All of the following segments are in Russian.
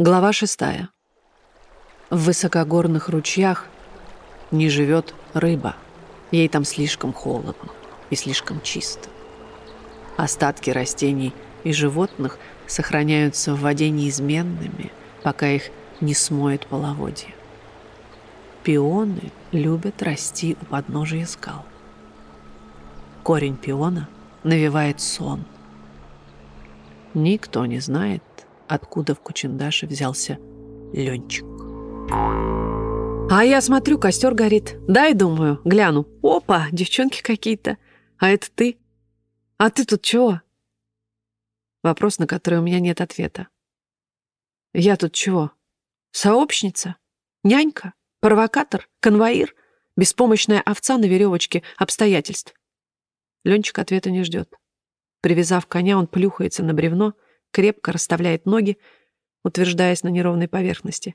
Глава шестая. В высокогорных ручьях не живет рыба. Ей там слишком холодно и слишком чисто. Остатки растений и животных сохраняются в воде неизменными, пока их не смоет половодье. Пионы любят расти у подножия скал. Корень пиона навевает сон. Никто не знает, откуда в Кучендаше взялся Ленчик. А я смотрю, костер горит. Дай, думаю, гляну. Опа, девчонки какие-то. А это ты? А ты тут чего? Вопрос, на который у меня нет ответа. Я тут чего? Сообщница? Нянька? Провокатор? Конвоир? Беспомощная овца на веревочке обстоятельств? Ленчик ответа не ждет. Привязав коня, он плюхается на бревно, крепко расставляет ноги, утверждаясь на неровной поверхности.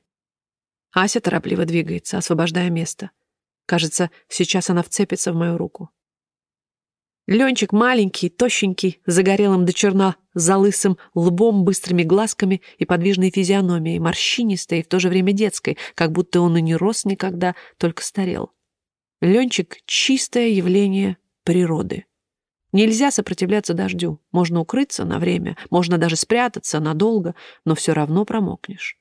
Ася торопливо двигается, освобождая место. Кажется, сейчас она вцепится в мою руку. Ленчик маленький, тощенький, загорелым до черна, залысым лбом, быстрыми глазками и подвижной физиономией, морщинистой и в то же время детской, как будто он и не рос никогда, только старел. Ленчик — чистое явление природы. Нельзя сопротивляться дождю. Можно укрыться на время, можно даже спрятаться надолго, но все равно промокнешь.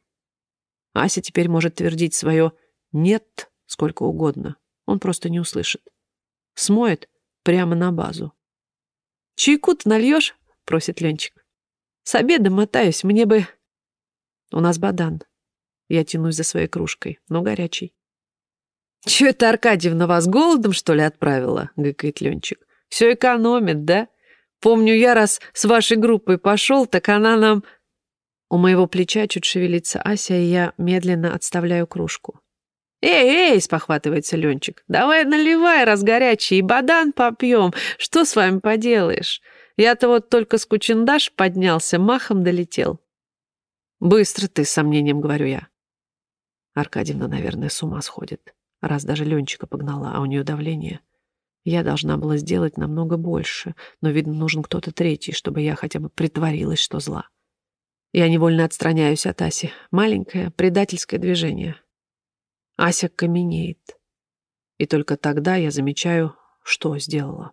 Ася теперь может твердить свое «нет» сколько угодно. Он просто не услышит. Смоет прямо на базу. «Чайку-то нальешь?» — просит Ленчик. «С обеда мотаюсь, мне бы...» «У нас бадан». Я тянусь за своей кружкой, но горячий. «Чё это Аркадьевна вас голодом, что ли, отправила?» — гыкает Ленчик. Все экономит, да? Помню, я раз с вашей группой пошел, так она нам...» У моего плеча чуть шевелится Ася, и я медленно отставляю кружку. «Эй, эй!» — спохватывается Ленчик. «Давай наливай, раз горячий, и бадан попьем. Что с вами поделаешь? Я-то вот только с кучендаш поднялся, махом долетел». «Быстро ты», — с сомнением говорю я. Аркадьевна, наверное, с ума сходит, раз даже Ленчика погнала, а у нее давление. Я должна была сделать намного больше, но, видно, нужен кто-то третий, чтобы я хотя бы притворилась, что зла. Я невольно отстраняюсь от Аси. Маленькое предательское движение. Ася каменеет. И только тогда я замечаю, что сделала.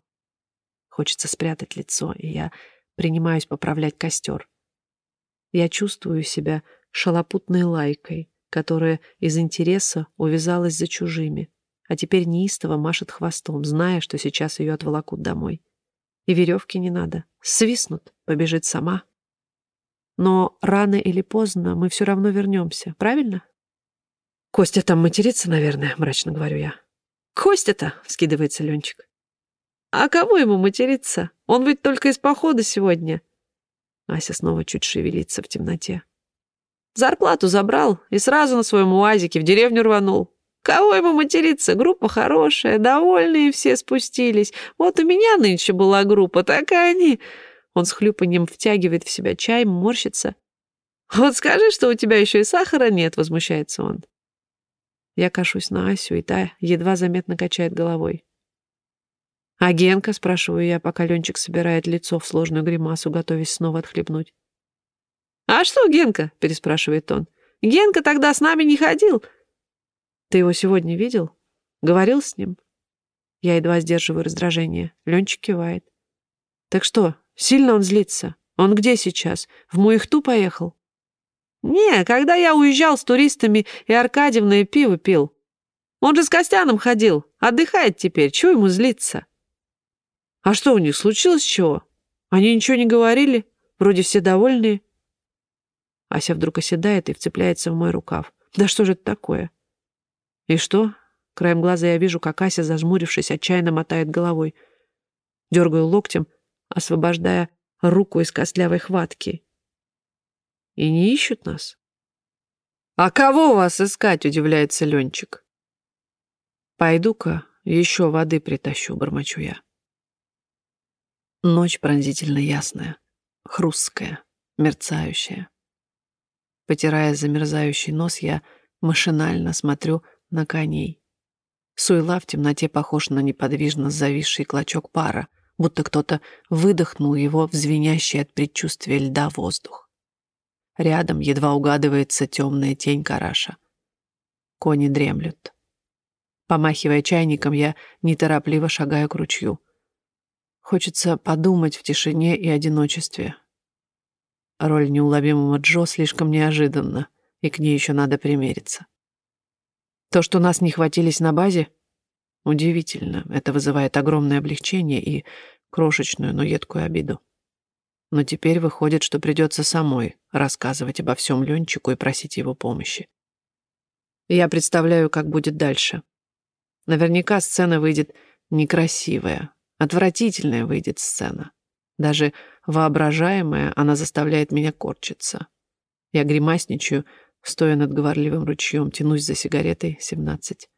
Хочется спрятать лицо, и я принимаюсь поправлять костер. Я чувствую себя шалопутной лайкой, которая из интереса увязалась за чужими а теперь неистово машет хвостом, зная, что сейчас ее отволокут домой. И веревки не надо. Свистнут, побежит сама. Но рано или поздно мы все равно вернемся, правильно? Костя там матерится, наверное, мрачно говорю я. Костя-то, скидывается Ленчик. А кого ему материться? Он ведь только из похода сегодня. Ася снова чуть шевелится в темноте. Зарплату забрал и сразу на своем уазике в деревню рванул. Кого ему материться? Группа хорошая, довольные все спустились. Вот у меня нынче была группа, так они...» Он с хлюпанием втягивает в себя чай, морщится. «Вот скажи, что у тебя еще и сахара нет», — возмущается он. Я кашусь на Асю, и та едва заметно качает головой. «А Генка?» — спрашиваю я, пока Ленчик собирает лицо в сложную гримасу, готовясь снова отхлебнуть. «А что Генка?» — переспрашивает он. «Генка тогда с нами не ходил. Ты его сегодня видел? Говорил с ним? Я едва сдерживаю раздражение. Ленчик кивает. Так что, сильно он злится? Он где сейчас? В Муихту поехал? Не, когда я уезжал с туристами и Аркадьевной пиво пил. Он же с Костяном ходил. Отдыхает теперь. Чего ему злиться? А что у них случилось чего? Они ничего не говорили? Вроде все довольные. Ася вдруг оседает и вцепляется в мой рукав. Да что же это такое? «И что?» Краем глаза я вижу, как Ася, зажмурившись, отчаянно мотает головой. Дергаю локтем, освобождая руку из костлявой хватки. «И не ищут нас?» «А кого вас искать?» — удивляется Ленчик. «Пойду-ка еще воды притащу», — бормочу я. Ночь пронзительно ясная, хрусткая, мерцающая. Потирая замерзающий нос, я машинально смотрю на коней. Суйла в темноте похож на неподвижно зависший клочок пара, будто кто-то выдохнул его в звенящий от предчувствия льда воздух. Рядом едва угадывается темная тень караша. Кони дремлют. Помахивая чайником, я неторопливо шагаю к ручью. Хочется подумать в тишине и одиночестве. Роль неуловимого Джо слишком неожиданна, и к ней еще надо примериться. То, что нас не хватились на базе, удивительно. Это вызывает огромное облегчение и крошечную, но едкую обиду. Но теперь выходит, что придется самой рассказывать обо всем Ленчику и просить его помощи. Я представляю, как будет дальше. Наверняка сцена выйдет некрасивая, отвратительная выйдет сцена. Даже воображаемая она заставляет меня корчиться. Я гримасничаю, стоя над говорливым ручьем, тянусь за сигаретой 17,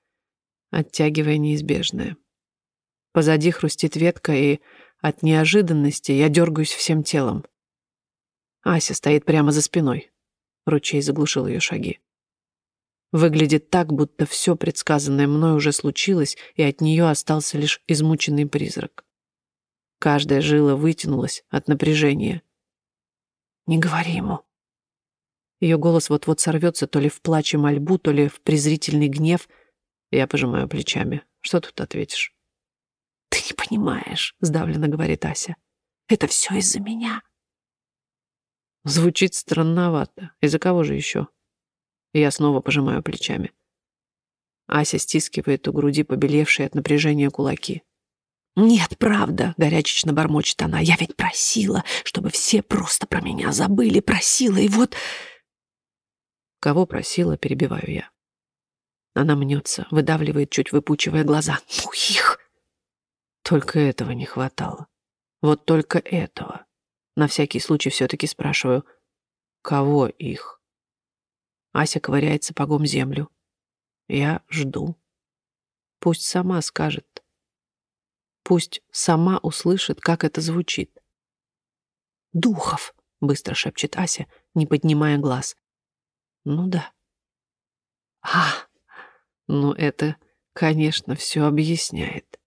оттягивая неизбежное. Позади хрустит ветка, и от неожиданности я дергаюсь всем телом. Ася стоит прямо за спиной. Ручей заглушил ее шаги. Выглядит так, будто все предсказанное мной уже случилось, и от нее остался лишь измученный призрак. Каждая жила вытянулась от напряжения. «Не говори ему». Ее голос вот-вот сорвется то ли в плаче мольбу, то ли в презрительный гнев. Я пожимаю плечами. Что тут ответишь? «Ты не понимаешь», — сдавленно говорит Ася. «Это все из-за меня». Звучит странновато. Из-за кого же еще? Я снова пожимаю плечами. Ася стискивает у груди побелевшие от напряжения кулаки. «Нет, правда», — горячечно бормочет она. «Я ведь просила, чтобы все просто про меня забыли. Просила, и вот...» «Кого просила?» — перебиваю я. Она мнется, выдавливает, чуть выпучивая глаза. «Ну их!» Только этого не хватало. Вот только этого. На всякий случай все-таки спрашиваю, кого их? Ася ковыряет сапогом землю. Я жду. Пусть сама скажет. Пусть сама услышит, как это звучит. «Духов!» — быстро шепчет Ася, не поднимая глаз. «Ну да». «А, ну это, конечно, все объясняет».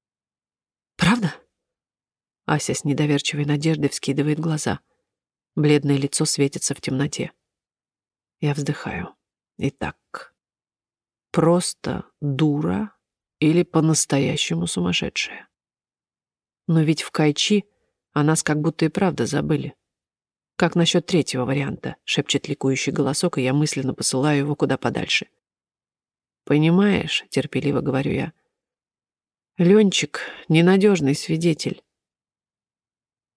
Правда? Ася с недоверчивой надеждой вскидывает глаза. Бледное лицо светится в темноте. Я вздыхаю. Итак, просто дура или по-настоящему сумасшедшая? Но ведь в Кайчи о нас как будто и правда забыли. Как насчет третьего варианта, шепчет ликующий голосок, и я мысленно посылаю его куда подальше. Понимаешь, терпеливо говорю я, — Ленчик — ненадежный свидетель.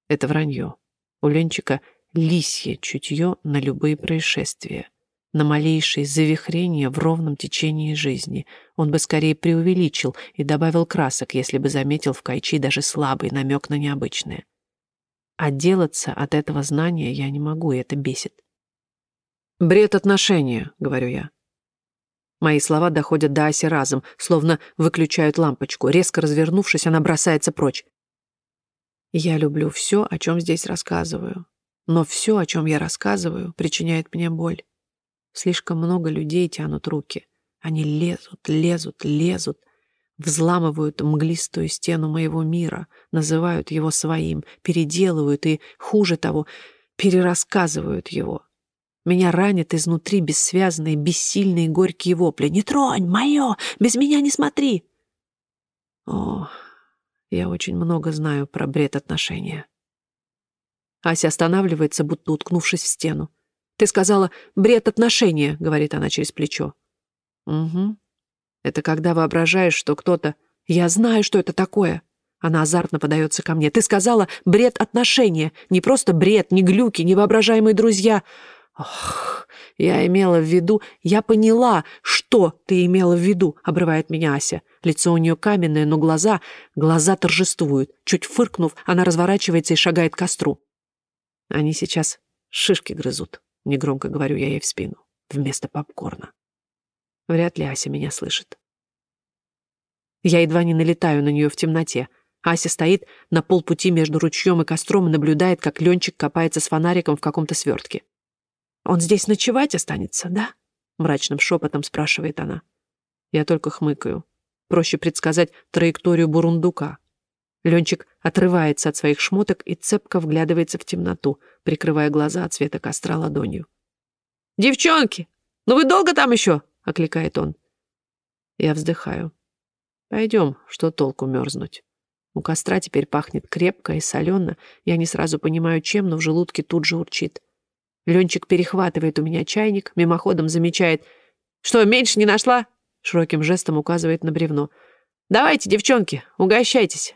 Это вранье. У Ленчика лисье чутье на любые происшествия, на малейшие завихрения в ровном течении жизни. Он бы скорее преувеличил и добавил красок, если бы заметил в Кайчи даже слабый намек на необычное. Отделаться от этого знания я не могу, и это бесит. «Бред отношения», — говорю я. Мои слова доходят до Аси разом, словно выключают лампочку. Резко развернувшись, она бросается прочь. Я люблю все, о чем здесь рассказываю. Но все, о чем я рассказываю, причиняет мне боль. Слишком много людей тянут руки. Они лезут, лезут, лезут, взламывают мглистую стену моего мира, называют его своим, переделывают и, хуже того, перерассказывают его. Меня ранят изнутри бессвязные, бессильные горькие вопли. «Не тронь! Мое! Без меня не смотри!» О, я очень много знаю про бред отношения. Ася останавливается, будто уткнувшись в стену. «Ты сказала, бред отношения», — говорит она через плечо. «Угу. Это когда воображаешь, что кто-то... Я знаю, что это такое!» Она азартно подается ко мне. «Ты сказала, бред отношения. Не просто бред, не глюки, не воображаемые друзья, «Ох, я имела в виду... Я поняла, что ты имела в виду», — обрывает меня Ася. Лицо у нее каменное, но глаза... Глаза торжествуют. Чуть фыркнув, она разворачивается и шагает к костру. Они сейчас шишки грызут, — негромко говорю я ей в спину, вместо попкорна. Вряд ли Ася меня слышит. Я едва не налетаю на нее в темноте. Ася стоит на полпути между ручьем и костром и наблюдает, как Ленчик копается с фонариком в каком-то свертке. «Он здесь ночевать останется, да?» — мрачным шепотом спрашивает она. Я только хмыкаю. Проще предсказать траекторию бурундука. Ленчик отрывается от своих шмоток и цепко вглядывается в темноту, прикрывая глаза от света костра ладонью. «Девчонки, ну вы долго там еще?» — окликает он. Я вздыхаю. «Пойдем, что толку мерзнуть?» У костра теперь пахнет крепко и солено. Я не сразу понимаю, чем, но в желудке тут же урчит. Ленчик перехватывает у меня чайник, мимоходом замечает. «Что, меньше не нашла?» Широким жестом указывает на бревно. «Давайте, девчонки, угощайтесь!»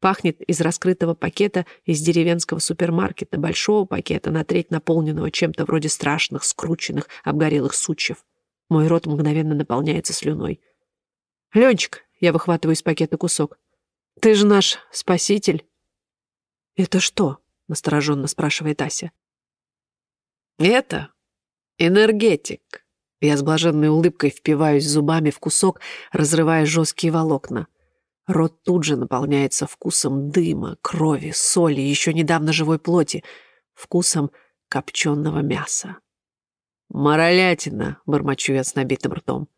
Пахнет из раскрытого пакета из деревенского супермаркета, большого пакета, на треть наполненного чем-то вроде страшных, скрученных, обгорелых сучьев. Мой рот мгновенно наполняется слюной. «Ленчик!» — я выхватываю из пакета кусок. Ты же наш спаситель». «Это что?» — настороженно спрашивает Ася. «Это энергетик». Я с блаженной улыбкой впиваюсь зубами в кусок, разрывая жесткие волокна. Рот тут же наполняется вкусом дыма, крови, соли, еще недавно живой плоти, вкусом копченого мяса. «Моролятина», — бормочу я с набитым ртом.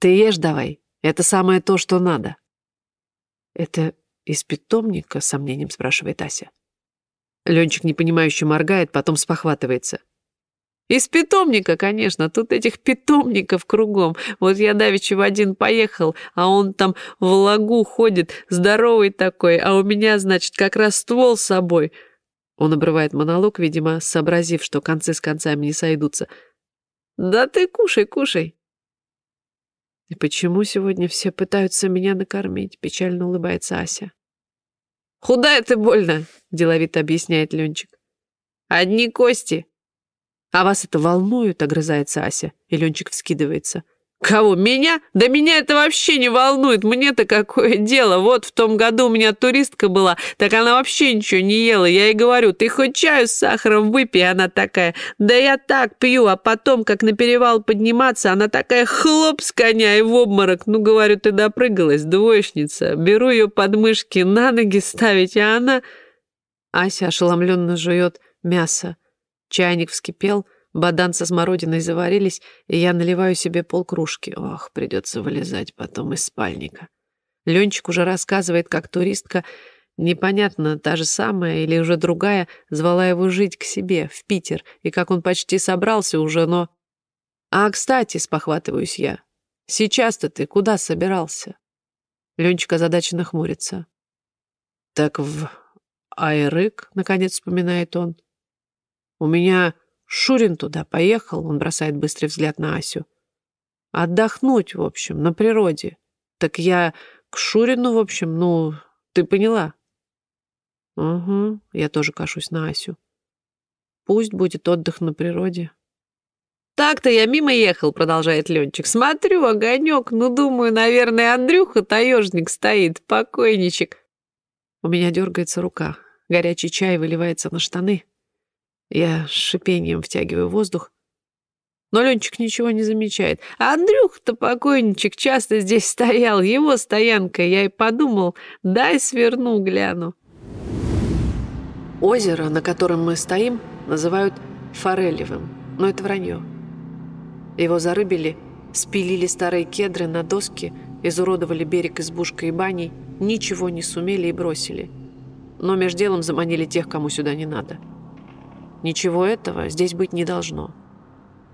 «Ты ешь давай, это самое то, что надо». «Это из питомника?» — сомнением спрашивает Ася. Ленчик непонимающе моргает, потом спохватывается. «Из питомника, конечно, тут этих питомников кругом. Вот я давеча в один поехал, а он там в лагу ходит, здоровый такой, а у меня, значит, как раз ствол с собой». Он обрывает монолог, видимо, сообразив, что концы с концами не сойдутся. «Да ты кушай, кушай». «И почему сегодня все пытаются меня накормить?» — печально улыбается Ася. «Худая ты больно», — деловито объясняет Ленчик. «Одни кости». «А вас это волнует?» — огрызается Ася, и Ленчик вскидывается. Кого? Меня? Да меня это вообще не волнует. Мне-то какое дело. Вот в том году у меня туристка была, так она вообще ничего не ела. Я ей говорю, ты хоть чаю с сахаром выпей. Она такая, да я так пью. А потом, как на перевал подниматься, она такая хлоп с коня и в обморок. Ну, говорю, ты допрыгалась, двоечница. Беру ее под мышки, на ноги ставить, а она... Ася ошеломленно жует мясо. Чайник вскипел, Бадан со смородиной заварились, и я наливаю себе полкружки. Ох, придется вылезать потом из спальника. Ленчик уже рассказывает, как туристка, непонятно, та же самая или уже другая, звала его жить к себе, в Питер, и как он почти собрался уже, но... А, кстати, спохватываюсь я, сейчас-то ты куда собирался? Ленчик озадаченно хмурится. Так в Айрык, наконец вспоминает он. У меня Шурин туда поехал, он бросает быстрый взгляд на Асю. Отдохнуть, в общем, на природе. Так я к Шурину, в общем, ну, ты поняла? Угу, я тоже кашусь на Асю. Пусть будет отдых на природе. «Так-то я мимо ехал», — продолжает Ленчик. «Смотрю, огонек, ну, думаю, наверное, Андрюха таежник стоит, покойничек». У меня дергается рука. Горячий чай выливается на штаны. Я с шипением втягиваю воздух. Но Ленчик ничего не замечает. А Андрюх-то покойничек часто здесь стоял, его стоянка. Я и подумал, дай сверну, гляну. Озеро, на котором мы стоим, называют Форелевым, но это вранье. Его зарыбили, спилили старые кедры на доски, изуродовали берег избушкой и баней, ничего не сумели и бросили. Но между делом заманили тех, кому сюда не надо. — Ничего этого здесь быть не должно.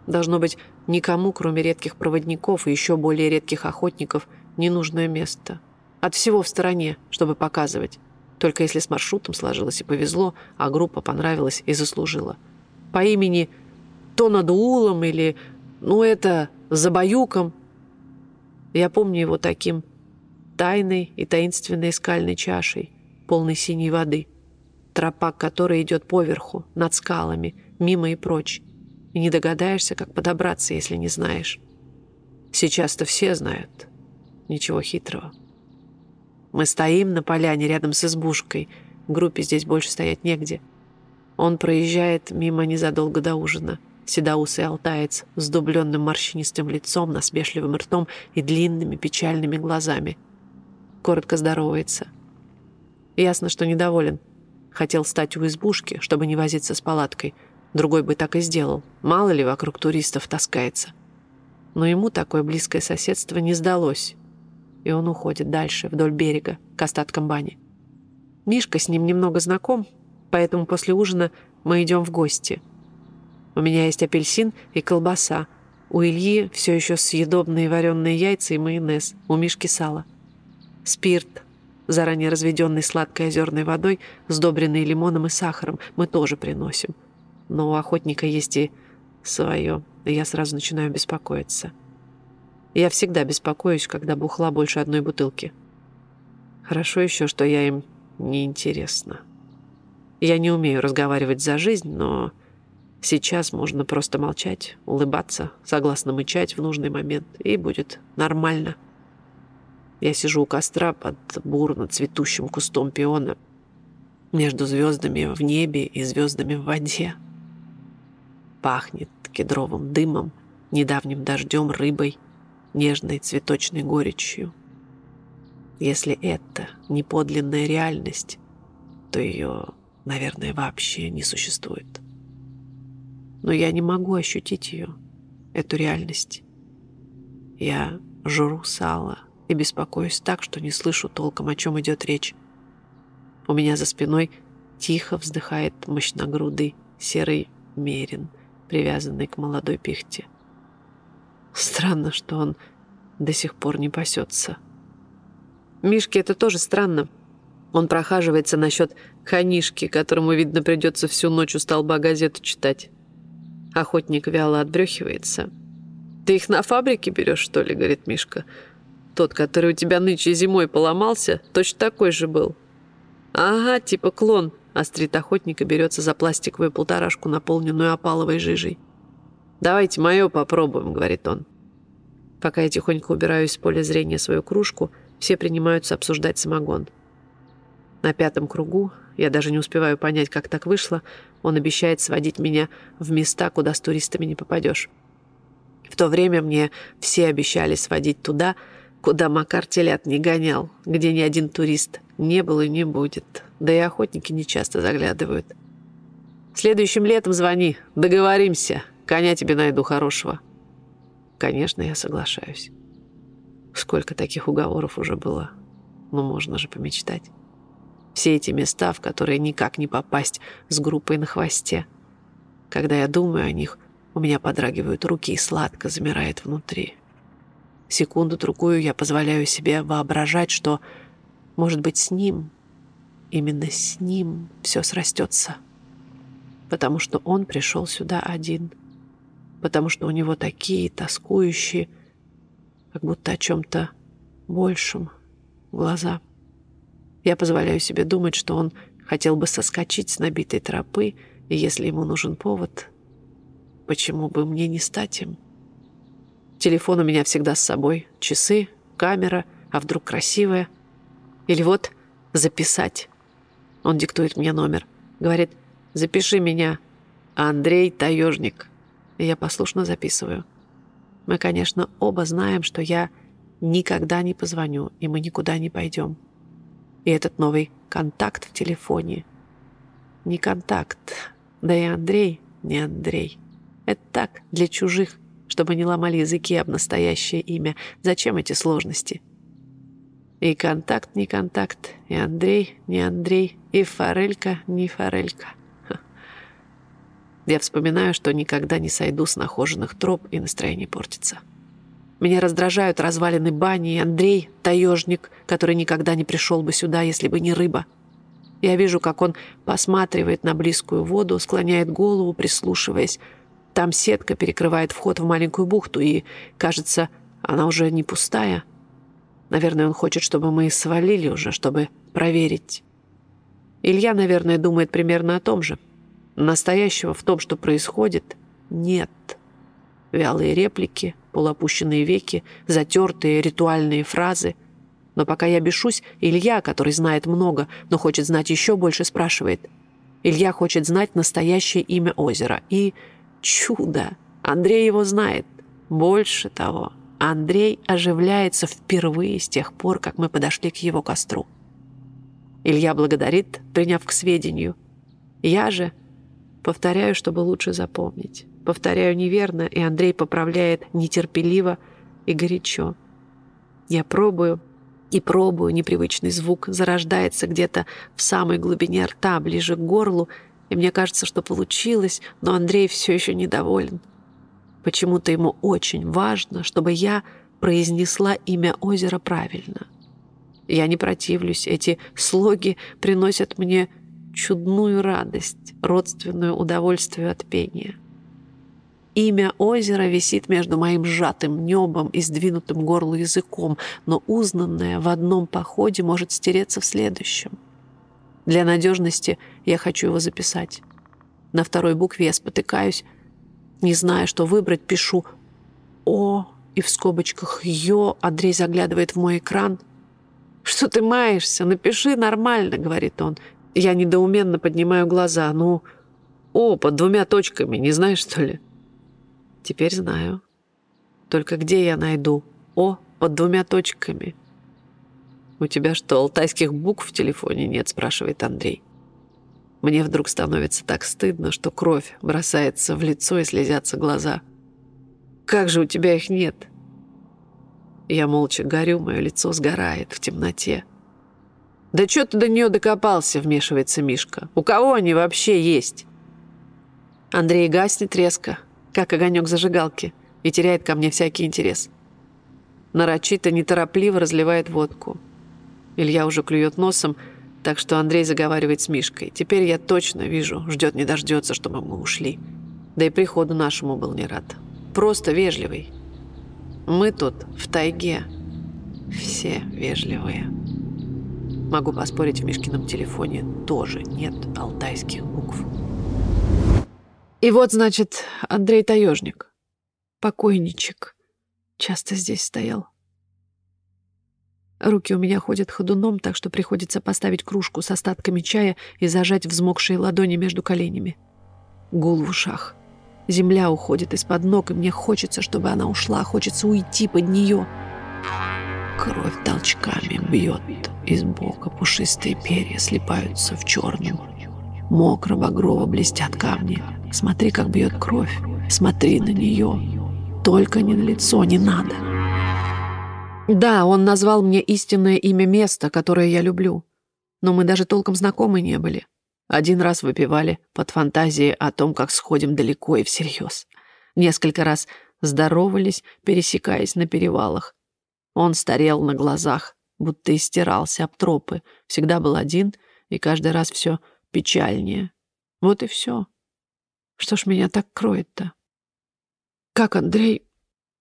Должно быть никому, кроме редких проводников и еще более редких охотников, ненужное место. От всего в стороне, чтобы показывать. Только если с маршрутом сложилось и повезло, а группа понравилась и заслужила. По имени то над Улом или, ну это, Забаюком. Я помню его таким тайной и таинственной скальной чашей, полной синей воды — тропа которой идет поверху, над скалами, мимо и прочь. И не догадаешься, как подобраться, если не знаешь. Сейчас-то все знают. Ничего хитрого. Мы стоим на поляне рядом с избушкой. Группе здесь больше стоять негде. Он проезжает мимо незадолго до ужина. Седоусый алтаец с дубленным морщинистым лицом, насмешливым ртом и длинными печальными глазами. Коротко здоровается. Ясно, что недоволен. Хотел стать у избушки, чтобы не возиться с палаткой. Другой бы так и сделал. Мало ли вокруг туристов таскается. Но ему такое близкое соседство не сдалось. И он уходит дальше, вдоль берега, к остаткам бани. Мишка с ним немного знаком, поэтому после ужина мы идем в гости. У меня есть апельсин и колбаса. У Ильи все еще съедобные вареные яйца и майонез. У Мишки сало. Спирт, заранее разведенный сладкой озерной водой, сдобренный лимоном и сахаром, мы тоже приносим. Но у охотника есть и свое, и я сразу начинаю беспокоиться. Я всегда беспокоюсь, когда бухла больше одной бутылки. Хорошо еще, что я им не интересна. Я не умею разговаривать за жизнь, но сейчас можно просто молчать, улыбаться, согласно мычать в нужный момент, и будет нормально. Я сижу у костра под бурно цветущим кустом пиона между звездами в небе и звездами в воде. Пахнет кедровым дымом, недавним дождем, рыбой, нежной цветочной горечью. Если это не подлинная реальность, то ее, наверное, вообще не существует. Но я не могу ощутить ее, эту реальность. Я жру сало и беспокоюсь так, что не слышу толком, о чем идет речь. У меня за спиной тихо вздыхает мощногрудый серый мерин, привязанный к молодой пихте. Странно, что он до сих пор не пасется. Мишке это тоже странно. Он прохаживается насчет ханишки, которому, видно, придется всю ночь у столба газету читать. Охотник вяло отбрехивается. «Ты их на фабрике берешь, что ли?» — говорит Мишка. «Тот, который у тебя нынче зимой поломался, точно такой же был». «Ага, типа клон», — острит охотник и берется за пластиковую полторашку, наполненную опаловой жижей. «Давайте мое попробуем», — говорит он. Пока я тихонько убираю из поля зрения свою кружку, все принимаются обсуждать самогон. На пятом кругу, я даже не успеваю понять, как так вышло, он обещает сводить меня в места, куда с туристами не попадешь. В то время мне все обещали сводить туда, куда Макар телят не гонял, где ни один турист не был и не будет. Да и охотники не часто заглядывают. Следующим летом звони, договоримся, коня тебе найду хорошего. Конечно, я соглашаюсь. Сколько таких уговоров уже было. Но ну, можно же помечтать. Все эти места, в которые никак не попасть с группой на хвосте. Когда я думаю о них, у меня подрагивают руки и сладко замирает внутри. Секунду-другую я позволяю себе воображать, что, может быть, с ним, именно с ним все срастется. Потому что он пришел сюда один — потому что у него такие тоскующие, как будто о чем-то большем глаза. Я позволяю себе думать, что он хотел бы соскочить с набитой тропы, и если ему нужен повод, почему бы мне не стать им? Телефон у меня всегда с собой, часы, камера, а вдруг красивая. Или вот записать. Он диктует мне номер. Говорит, запиши меня, Андрей Таежник и я послушно записываю. Мы, конечно, оба знаем, что я никогда не позвоню, и мы никуда не пойдем. И этот новый контакт в телефоне не контакт. Да и Андрей не Андрей. Это так, для чужих, чтобы не ломали языки об настоящее имя. Зачем эти сложности? И контакт не контакт, и Андрей не Андрей, и форелька не форелька. Я вспоминаю, что никогда не сойду с нахоженных троп, и настроение портится. Меня раздражают развалины бани и Андрей, таежник, который никогда не пришел бы сюда, если бы не рыба. Я вижу, как он посматривает на близкую воду, склоняет голову, прислушиваясь. Там сетка перекрывает вход в маленькую бухту, и, кажется, она уже не пустая. Наверное, он хочет, чтобы мы свалили уже, чтобы проверить. Илья, наверное, думает примерно о том же. Настоящего в том, что происходит, нет. Вялые реплики, полуопущенные веки, затертые ритуальные фразы. Но пока я бешусь, Илья, который знает много, но хочет знать еще больше, спрашивает. Илья хочет знать настоящее имя озера. И чудо! Андрей его знает. Больше того, Андрей оживляется впервые с тех пор, как мы подошли к его костру. Илья благодарит, приняв к сведению. Я же Повторяю, чтобы лучше запомнить. Повторяю неверно, и Андрей поправляет нетерпеливо и горячо. Я пробую и пробую непривычный звук, зарождается где-то в самой глубине рта, ближе к горлу, И мне кажется, что получилось, но Андрей все еще недоволен. Почему-то ему очень важно, чтобы я произнесла имя озера правильно. Я не противлюсь, эти слоги приносят мне чудную радость, родственную удовольствию от пения. Имя озера висит между моим сжатым небом и сдвинутым горлу языком, но узнанное в одном походе может стереться в следующем. Для надежности я хочу его записать. На второй букве я спотыкаюсь, не зная, что выбрать, пишу «О» и в скобочках «Ё». Андрей заглядывает в мой экран. «Что ты маешься? Напиши нормально», — говорит он. Я недоуменно поднимаю глаза. «Ну, О, под двумя точками, не знаешь, что ли?» Теперь знаю. Только где я найду О под двумя точками? «У тебя что, алтайских букв в телефоне нет?» — спрашивает Андрей. Мне вдруг становится так стыдно, что кровь бросается в лицо и слезятся глаза. «Как же у тебя их нет?» Я молча горю, мое лицо сгорает в темноте. «Да чё ты до нее докопался?» — вмешивается Мишка. «У кого они вообще есть?» Андрей гаснет резко, как огонек зажигалки, и теряет ко мне всякий интерес. Нарочито, неторопливо разливает водку. Илья уже клюет носом, так что Андрей заговаривает с Мишкой. Теперь я точно вижу, ждет не дождется, чтобы мы ушли. Да и приходу нашему был не рад. Просто вежливый. Мы тут, в тайге, все вежливые. Могу поспорить, в Мишкином телефоне тоже нет алтайских букв. И вот, значит, Андрей Таежник. Покойничек. Часто здесь стоял. Руки у меня ходят ходуном, так что приходится поставить кружку с остатками чая и зажать взмокшие ладони между коленями. Гул в ушах. Земля уходит из-под ног, и мне хочется, чтобы она ушла, хочется уйти под нее. Кровь толчками бьет из бока, пушистые перья слипаются в черном. Мокро-багрово блестят камни. Смотри, как бьет кровь. Смотри на нее. Только не на лицо, не надо. Да, он назвал мне истинное имя места, которое я люблю. Но мы даже толком знакомы не были. Один раз выпивали под фантазией о том, как сходим далеко и всерьез. Несколько раз здоровались, пересекаясь на перевалах. Он старел на глазах, будто истирался об тропы. Всегда был один, и каждый раз все печальнее. Вот и все. Что ж меня так кроет-то? Как Андрей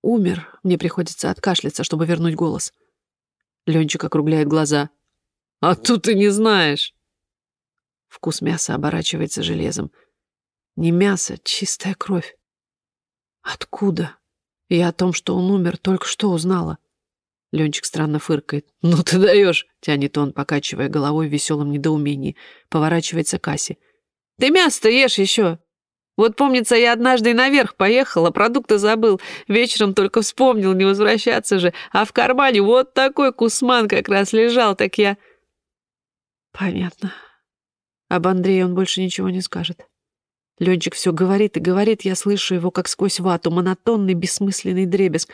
Умер. Мне приходится откашляться, чтобы вернуть голос. Ленчик округляет глаза. А тут ты не знаешь. Вкус мяса оборачивается железом. Не мясо, чистая кровь. Откуда? Я о том, что он умер, только что узнала. Ленчик странно фыркает. «Ну ты даешь!» — тянет он, покачивая головой в веселом недоумении. Поворачивается к Асе. «Ты мясо-то ешь еще!» Вот помнится, я однажды наверх поехала, продукты забыл. Вечером только вспомнил, не возвращаться же. А в кармане вот такой кусман как раз лежал, так я... Понятно. Об Андрее он больше ничего не скажет. Ленчик все говорит и говорит, я слышу его как сквозь вату, монотонный, бессмысленный дребезг.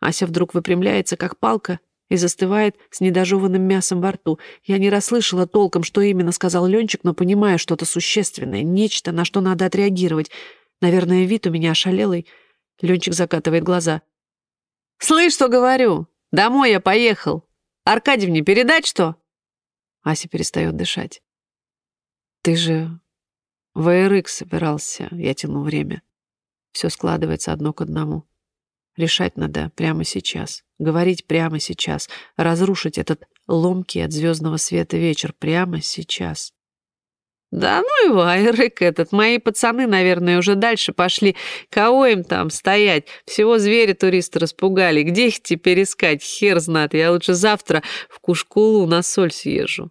Ася вдруг выпрямляется, как палка, и застывает с недожеванным мясом во рту. Я не расслышала толком, что именно сказал Ленчик, но понимаю что-то существенное, нечто, на что надо отреагировать. Наверное, вид у меня ошалелый. Ленчик закатывает глаза. «Слышь, что говорю? Домой я поехал. Аркадьевне передать что?» Ася перестает дышать. «Ты же в АРХ собирался», — я тяну время. Все складывается одно к одному. Решать надо прямо сейчас. Говорить прямо сейчас. Разрушить этот ломкий от звездного света вечер прямо сейчас. Да ну его, айрык этот. Мои пацаны, наверное, уже дальше пошли. Кого им там стоять? Всего звери туристы распугали. Где их теперь искать? Хер знает. Я лучше завтра в Кушкулу на соль съезжу.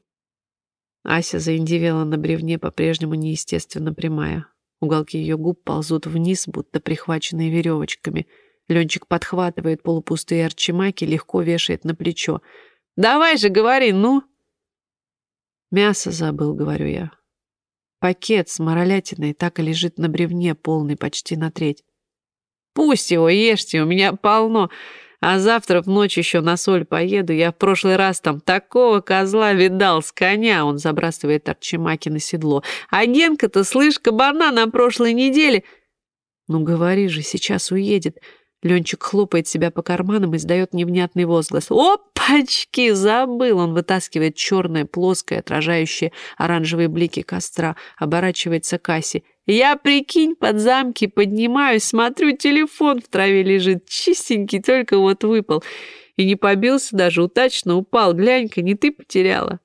Ася заиндивела на бревне, по-прежнему неестественно прямая. Уголки ее губ ползут вниз, будто прихваченные веревочками — Ленчик подхватывает полупустые арчимаки, легко вешает на плечо. «Давай же, говори, ну!» «Мясо забыл», — говорю я. Пакет с моролятиной так и лежит на бревне, полный почти на треть. «Пусть его ешьте, у меня полно. А завтра в ночь еще на соль поеду. Я в прошлый раз там такого козла видал с коня. Он забрасывает Арчимаки на седло. А Генка-то, слышь, кабана на прошлой неделе... Ну говори же, сейчас уедет. Ленчик хлопает себя по карманам и издает невнятный возглас. «Опачки! Забыл!» Он вытаскивает черное, плоское, отражающее оранжевые блики костра, оборачивается к Асе. «Я, прикинь, под замки поднимаюсь, смотрю, телефон в траве лежит, чистенький, только вот выпал. И не побился даже, утачно упал. Глянь-ка, не ты потеряла?»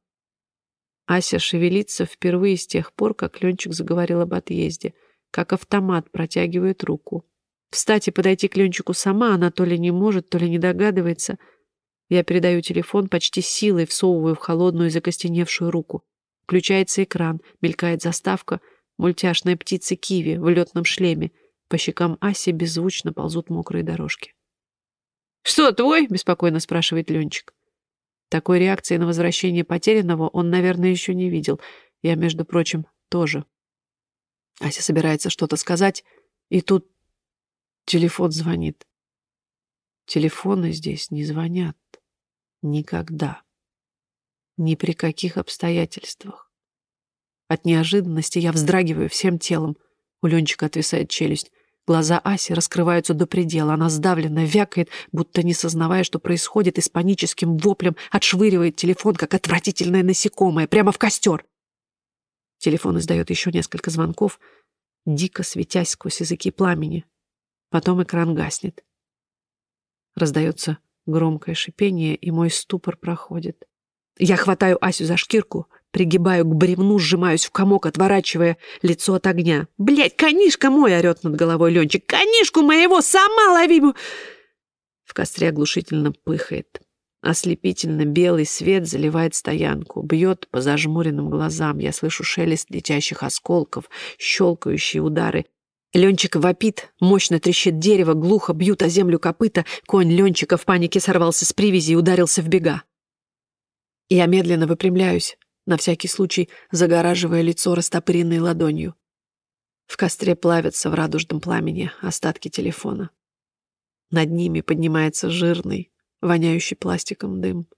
Ася шевелится впервые с тех пор, как Ленчик заговорил об отъезде. Как автомат протягивает руку. Встать и подойти к Ленчику сама она то ли не может, то ли не догадывается. Я передаю телефон, почти силой всовываю в холодную закостеневшую руку. Включается экран, мелькает заставка. Мультяшная птица Киви в летном шлеме. По щекам Аси беззвучно ползут мокрые дорожки. «Что, твой?» — беспокойно спрашивает Ленчик. Такой реакции на возвращение потерянного он, наверное, еще не видел. Я, между прочим, тоже. Ася собирается что-то сказать, и тут Телефон звонит. Телефоны здесь не звонят. Никогда. Ни при каких обстоятельствах. От неожиданности я вздрагиваю всем телом. У Ленчика отвисает челюсть. Глаза Аси раскрываются до предела. Она сдавленно вякает, будто не сознавая, что происходит, и с паническим воплем отшвыривает телефон, как отвратительное насекомое, прямо в костер. Телефон издает еще несколько звонков, дико светясь сквозь языки пламени. Потом экран гаснет. Раздается громкое шипение, и мой ступор проходит. Я хватаю Асю за шкирку, пригибаю к бревну, сжимаюсь в комок, отворачивая лицо от огня. «Блядь, конишка мой!» — орёт над головой Ленчик. «Конишку моего! Сама лови!» В костре оглушительно пыхает. Ослепительно белый свет заливает стоянку, бьет по зажмуренным глазам. Я слышу шелест летящих осколков, щелкающие удары Ленчик вопит, мощно трещит дерево, глухо бьют о землю копыта. Конь Ленчика в панике сорвался с привязи и ударился в бега. Я медленно выпрямляюсь, на всякий случай загораживая лицо растопыренной ладонью. В костре плавятся в радужном пламени остатки телефона. Над ними поднимается жирный, воняющий пластиком дым.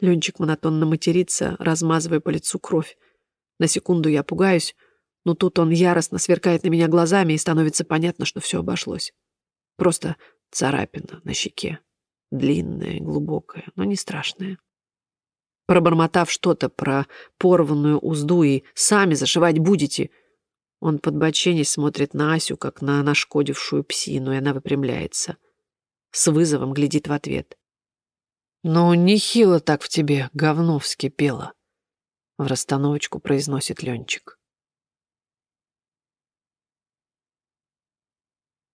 Ленчик монотонно матерится, размазывая по лицу кровь. На секунду я пугаюсь, но тут он яростно сверкает на меня глазами, и становится понятно, что все обошлось. Просто царапина на щеке. Длинная, глубокая, но не страшная. Пробормотав что-то про порванную узду и «сами зашивать будете», он подбоченись смотрит на Асю, как на нашкодившую псину, и она выпрямляется. С вызовом глядит в ответ. «Ну, нехило так в тебе говно вскипело», — в расстановочку произносит Ленчик.